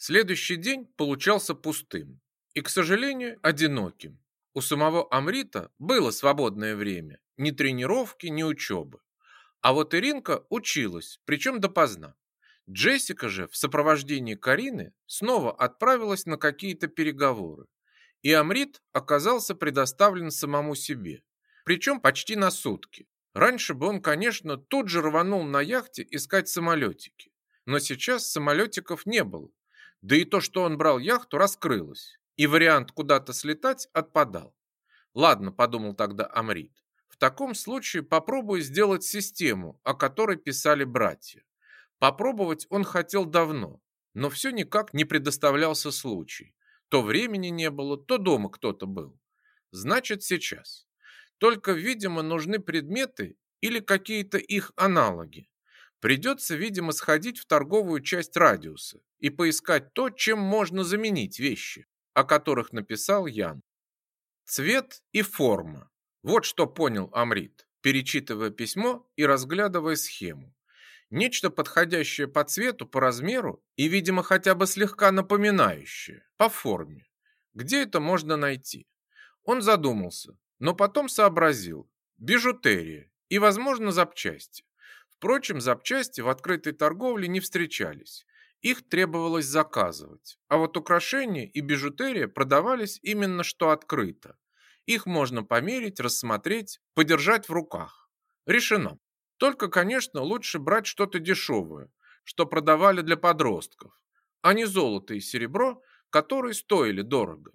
Следующий день получался пустым и, к сожалению, одиноким. У самого Амрита было свободное время, ни тренировки, ни учебы. А вот Иринка училась, причем допоздна. Джессика же в сопровождении Карины снова отправилась на какие-то переговоры. И Амрит оказался предоставлен самому себе, причем почти на сутки. Раньше бы он, конечно, тут же рванул на яхте искать самолетики. Но сейчас самолетиков не было. Да и то, что он брал яхту, раскрылось. И вариант куда-то слетать отпадал. Ладно, подумал тогда Амрит. В таком случае попробую сделать систему, о которой писали братья. Попробовать он хотел давно, но все никак не предоставлялся случай. То времени не было, то дома кто-то был. Значит, сейчас. Только, видимо, нужны предметы или какие-то их аналоги. Придется, видимо, сходить в торговую часть радиуса и поискать то, чем можно заменить вещи, о которых написал Ян. Цвет и форма. Вот что понял Амрит, перечитывая письмо и разглядывая схему. Нечто подходящее по цвету, по размеру и, видимо, хотя бы слегка напоминающее, по форме. Где это можно найти? Он задумался, но потом сообразил. Бижутерия и, возможно, запчасти. Впрочем, запчасти в открытой торговле не встречались. Их требовалось заказывать. А вот украшения и бижутерия продавались именно что открыто. Их можно померить, рассмотреть, подержать в руках. Решено. Только, конечно, лучше брать что-то дешевое, что продавали для подростков, а не золото и серебро, которые стоили дорого.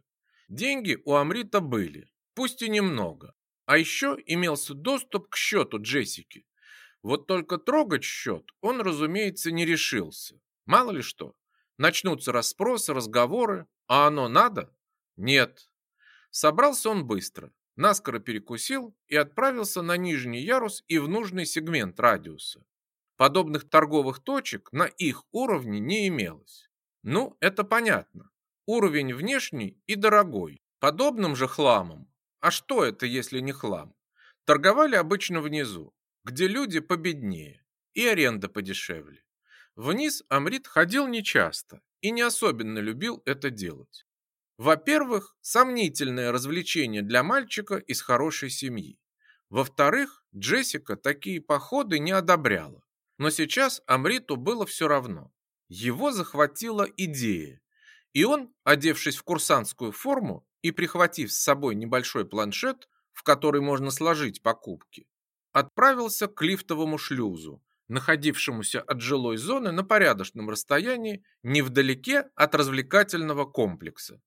Деньги у Амрита были, пусть и немного. А еще имелся доступ к счету Джессики. Вот только трогать счет он, разумеется, не решился. Мало ли что. Начнутся расспросы, разговоры, а оно надо? Нет. Собрался он быстро наскоро перекусил и отправился на нижний ярус и в нужный сегмент радиуса. Подобных торговых точек на их уровне не имелось. Ну, это понятно. Уровень внешний и дорогой. Подобным же хламом. А что это, если не хлам? Торговали обычно внизу, где люди победнее и аренда подешевле. Вниз Амрит ходил нечасто и не особенно любил это делать. Во-первых, сомнительное развлечение для мальчика из хорошей семьи. Во-вторых, Джессика такие походы не одобряла. Но сейчас Амриту было все равно. Его захватила идея. И он, одевшись в курсантскую форму и прихватив с собой небольшой планшет, в который можно сложить покупки, отправился к лифтовому шлюзу, находившемуся от жилой зоны на порядочном расстоянии невдалеке от развлекательного комплекса.